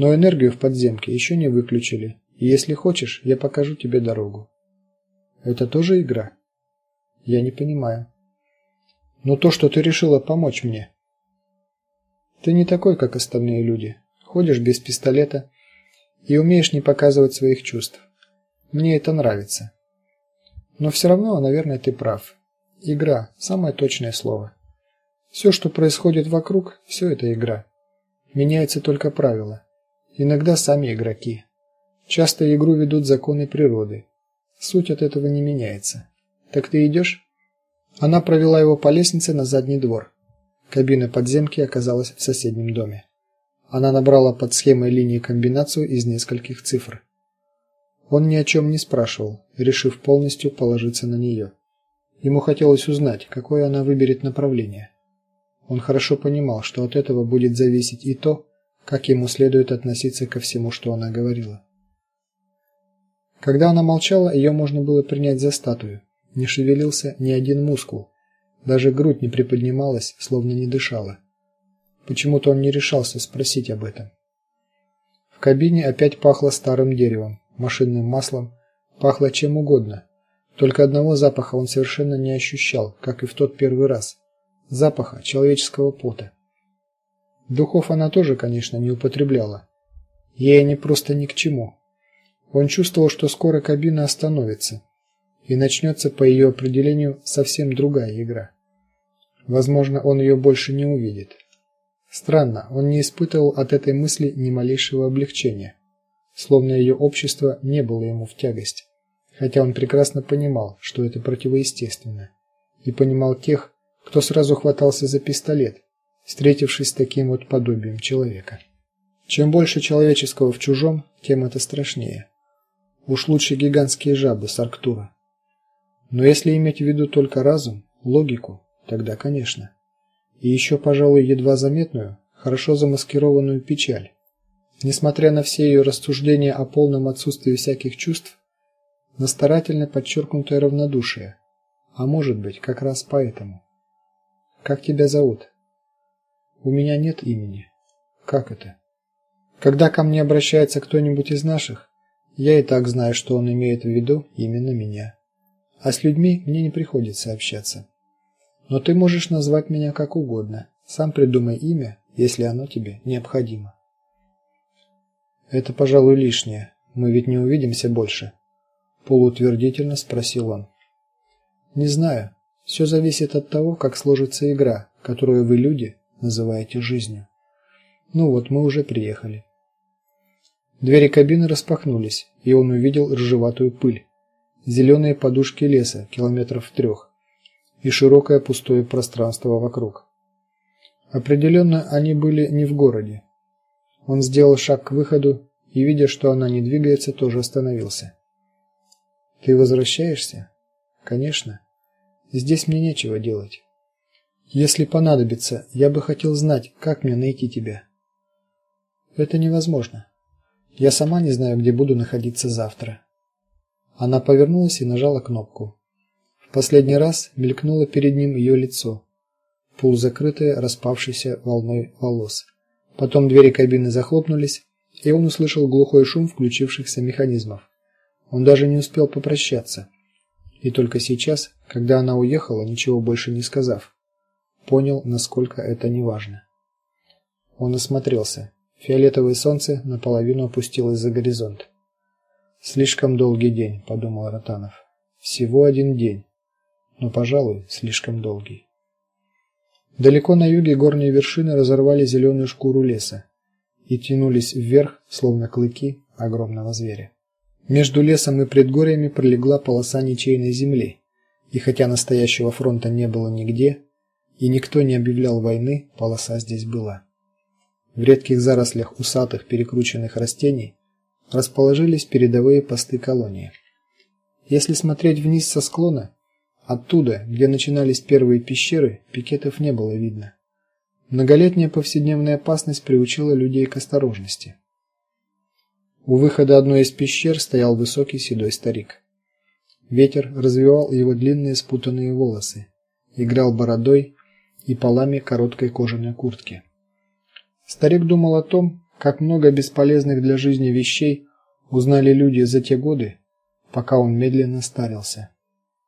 Но энергию в подземке еще не выключили. И если хочешь, я покажу тебе дорогу. Это тоже игра? Я не понимаю. Но то, что ты решила помочь мне. Ты не такой, как остальные люди. Ходишь без пистолета и умеешь не показывать своих чувств. Мне это нравится. Но все равно, наверное, ты прав. Игра самое точное слово. Все, что происходит вокруг, все это игра. Меняются только правила. Иногда сами игроки. Часто игру ведут законы природы. Суть от этого не меняется. Так ты идешь? Она провела его по лестнице на задний двор. Кабина подземки оказалась в соседнем доме. Она набрала под схемой линии комбинацию из нескольких цифр. Он ни о чем не спрашивал, решив полностью положиться на нее. Ему хотелось узнать, какое она выберет направление. Он хорошо понимал, что от этого будет зависеть и то, как ему следует относиться ко всему, что она говорила. Когда она молчала, ее можно было принять за статую. Не шевелился ни один мускул. Даже грудь не приподнималась, словно не дышала. Почему-то он не решался спросить об этом. В кабине опять пахло старым деревом, машинным маслом, пахло чем угодно. Только одного запаха он совершенно не ощущал, как и в тот первый раз. Запаха человеческого пота. Духов она тоже, конечно, не употребляла. Ей они просто ни к чему. Он чувствовал, что скоро кабина остановится, и начнется по ее определению совсем другая игра. Возможно, он ее больше не увидит. Странно, он не испытывал от этой мысли ни малейшего облегчения, словно ее общество не было ему в тягость, хотя он прекрасно понимал, что это противоестественно, и понимал тех, кто сразу хватался за пистолет, встретившись с таким вот подобием человека. Чем больше человеческого в чужом, тем это страшнее. Уж лучше гигантские жабы с Арктура. Но если иметь в виду только разум, логику, тогда, конечно. И еще, пожалуй, едва заметную, хорошо замаскированную печаль. Несмотря на все ее рассуждения о полном отсутствии всяких чувств, на старательно подчеркнутое равнодушие. А может быть, как раз поэтому. Как тебя зовут? У меня нет имени. Как это? Когда ко мне обращается кто-нибудь из наших, я и так знаю, что он имеет в виду именно меня. А с людьми мне не приходится общаться. Но ты можешь назвать меня как угодно. Сам придумай имя, если оно тебе необходимо. Это, пожалуй, лишнее. Мы ведь не увидимся больше, полуутвердительно спросил он. Не знаю. Все зависит от того, как сложится игра, которую вы люди называете жизнью. Ну вот, мы уже приехали. Двери кабины распахнулись, и он увидел рыжеватую пыль, зеленые подушки леса километров в трех и широкое пустое пространство вокруг. Определенно, они были не в городе. Он сделал шаг к выходу и, видя, что она не двигается, тоже остановился. Ты возвращаешься? Конечно. Здесь мне нечего делать. Если понадобится, я бы хотел знать, как мне найти тебя. Это невозможно. Я сама не знаю, где буду находиться завтра. Она повернулась и нажала кнопку. В последний раз мелькнуло перед ним ее лицо, полузакрытое распавшейся волной волос. Потом двери кабины захлопнулись, и он услышал глухой шум включившихся механизмов. Он даже не успел попрощаться. И только сейчас, когда она уехала, ничего больше не сказав, понял, насколько это неважно. Он осмотрелся. Фиолетовое солнце наполовину опустилось за горизонт. Слишком долгий день, подумал Ротанов. Всего один день, но, пожалуй, слишком долгий. Далеко на юге горные вершины разорвали зеленую шкуру леса и тянулись вверх, словно клыки огромного зверя. Между лесом и предгорьями пролегла полоса ничейной земли. И хотя настоящего фронта не было нигде, и никто не объявлял войны, полоса здесь была. В редких зарослях усатых перекрученных растений расположились передовые посты колонии. Если смотреть вниз со склона, оттуда, где начинались первые пещеры, пикетов не было видно. Многолетняя повседневная опасность приучила людей к осторожности. У выхода одной из пещер стоял высокий седой старик. Ветер развивал его длинные спутанные волосы, играл бородой и полами короткой кожаной куртки. Старик думал о том, Как много бесполезных для жизни вещей узнали люди за те годы, пока он медленно старился.